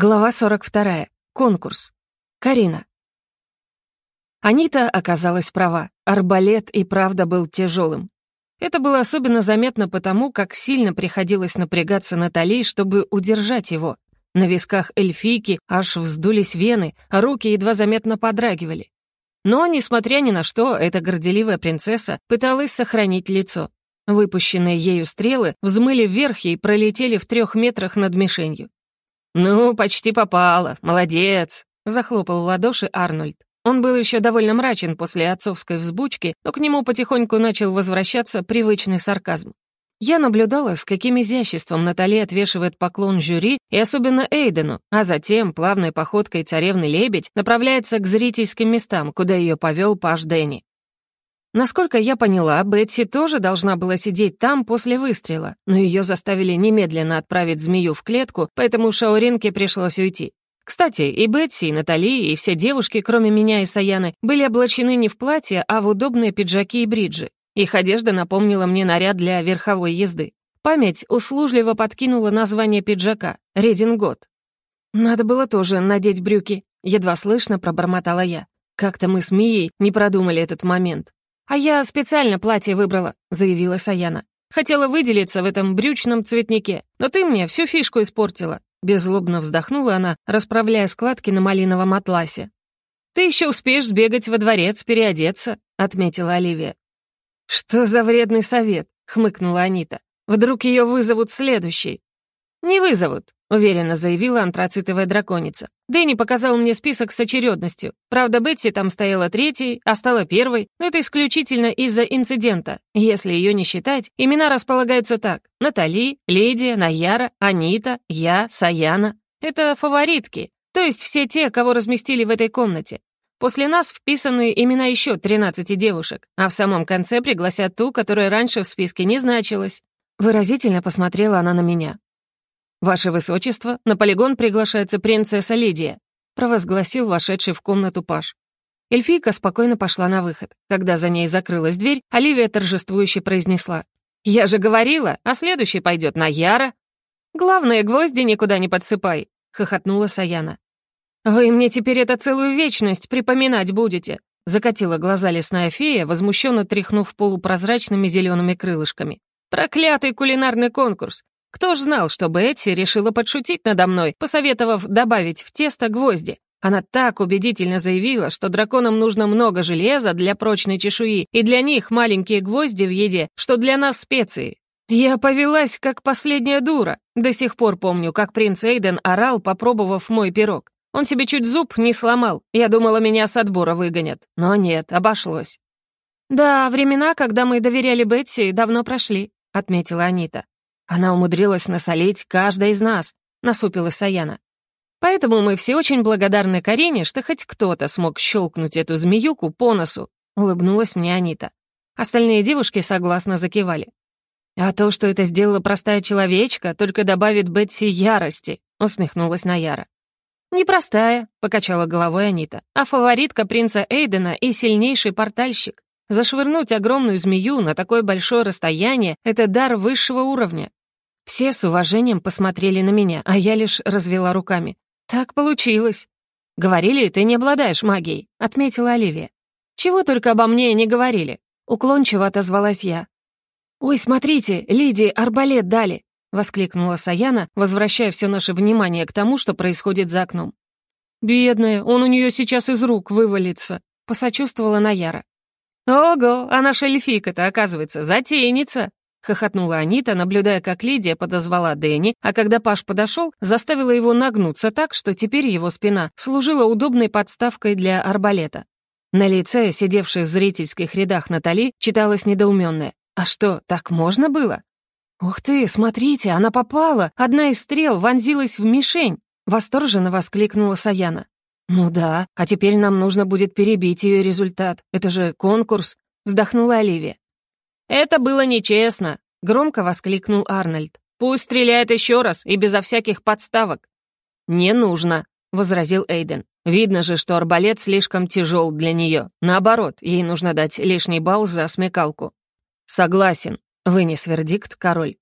Глава 42. Конкурс. Карина. Анита оказалась права. Арбалет и правда был тяжелым. Это было особенно заметно потому, как сильно приходилось напрягаться Натали, чтобы удержать его. На висках эльфийки аж вздулись вены, а руки едва заметно подрагивали. Но, несмотря ни на что, эта горделивая принцесса пыталась сохранить лицо. Выпущенные ею стрелы взмыли вверх и пролетели в трех метрах над мишенью. «Ну, почти попала. Молодец!» — захлопал в ладоши Арнольд. Он был еще довольно мрачен после отцовской взбучки, но к нему потихоньку начал возвращаться привычный сарказм. Я наблюдала, с каким изяществом Натали отвешивает поклон жюри и особенно Эйдену, а затем плавной походкой царевны-лебедь направляется к зрительским местам, куда ее повел Паш Дэнни. Насколько я поняла, Бетси тоже должна была сидеть там после выстрела, но ее заставили немедленно отправить змею в клетку, поэтому Шауринке пришлось уйти. Кстати, и Бетси, и Натали, и все девушки, кроме меня и Саяны, были облачены не в платье, а в удобные пиджаки и бриджи. Их одежда напомнила мне наряд для верховой езды. Память услужливо подкинула название пиджака — «Редингот». «Надо было тоже надеть брюки», — едва слышно пробормотала я. Как-то мы с Мией не продумали этот момент. «А я специально платье выбрала», — заявила Саяна. «Хотела выделиться в этом брючном цветнике, но ты мне всю фишку испортила». Беззлобно вздохнула она, расправляя складки на малиновом атласе. «Ты еще успеешь сбегать во дворец, переодеться», — отметила Оливия. «Что за вредный совет?» — хмыкнула Анита. «Вдруг ее вызовут следующей?» «Не вызовут», — уверенно заявила антрацитовая драконица. Дэнни показал мне список с очередностью. Правда, Бетси там стояла третьей, а стала первой, но это исключительно из-за инцидента. Если ее не считать, имена располагаются так. Натали, Ледия, Наяра, Анита, я, Саяна. Это фаворитки, то есть все те, кого разместили в этой комнате. После нас вписаны имена еще 13 девушек, а в самом конце пригласят ту, которая раньше в списке не значилась. Выразительно посмотрела она на меня. «Ваше Высочество, на полигон приглашается принцесса Лидия», провозгласил вошедший в комнату Паш. Эльфийка спокойно пошла на выход. Когда за ней закрылась дверь, Оливия торжествующе произнесла. «Я же говорила, а следующий пойдет на Яра». «Главное, гвозди никуда не подсыпай», — хохотнула Саяна. «Вы мне теперь это целую вечность припоминать будете», — закатила глаза лесная фея, возмущенно тряхнув полупрозрачными зелеными крылышками. «Проклятый кулинарный конкурс! Кто ж знал, что Бетси решила подшутить надо мной, посоветовав добавить в тесто гвозди? Она так убедительно заявила, что драконам нужно много железа для прочной чешуи, и для них маленькие гвозди в еде, что для нас специи. Я повелась, как последняя дура. До сих пор помню, как принц Эйден орал, попробовав мой пирог. Он себе чуть зуб не сломал. Я думала, меня с отбора выгонят. Но нет, обошлось. «Да, времена, когда мы доверяли Бетси, давно прошли», — отметила Анита. Она умудрилась насолить каждой из нас, насупилась Саяна. Поэтому мы все очень благодарны Карине, что хоть кто-то смог щелкнуть эту змеюку по носу, улыбнулась мне Анита. Остальные девушки согласно закивали. А то, что это сделала простая человечка, только добавит Бетси ярости, усмехнулась Наяра. «Непростая», — покачала головой Анита, «а фаворитка принца Эйдена и сильнейший портальщик. Зашвырнуть огромную змею на такое большое расстояние — это дар высшего уровня. Все с уважением посмотрели на меня, а я лишь развела руками. «Так получилось». «Говорили, ты не обладаешь магией», — отметила Оливия. «Чего только обо мне не говорили», — уклончиво отозвалась я. «Ой, смотрите, Лидии арбалет дали», — воскликнула Саяна, возвращая все наше внимание к тому, что происходит за окном. «Бедная, он у нее сейчас из рук вывалится», — посочувствовала Наяра. «Ого, а наша эльфийка-то, оказывается, затейница», — хохотнула Анита, наблюдая, как Лидия подозвала Дэнни, а когда Паш подошел, заставила его нагнуться так, что теперь его спина служила удобной подставкой для арбалета. На лице, сидевшей в зрительских рядах Натали, читалось недоуменное. «А что, так можно было?» «Ух ты, смотрите, она попала! Одна из стрел вонзилась в мишень!» — восторженно воскликнула Саяна. «Ну да, а теперь нам нужно будет перебить ее результат. Это же конкурс!» — вздохнула Оливия. «Это было нечестно!» — громко воскликнул Арнольд. «Пусть стреляет еще раз и безо всяких подставок». «Не нужно», — возразил Эйден. «Видно же, что арбалет слишком тяжел для нее. Наоборот, ей нужно дать лишний балл за смекалку». «Согласен», — вынес вердикт король.